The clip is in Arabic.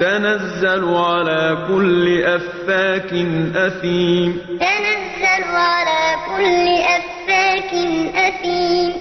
تنزل على كل أفاك أثيم. تنزل على كل أفاك أثيم.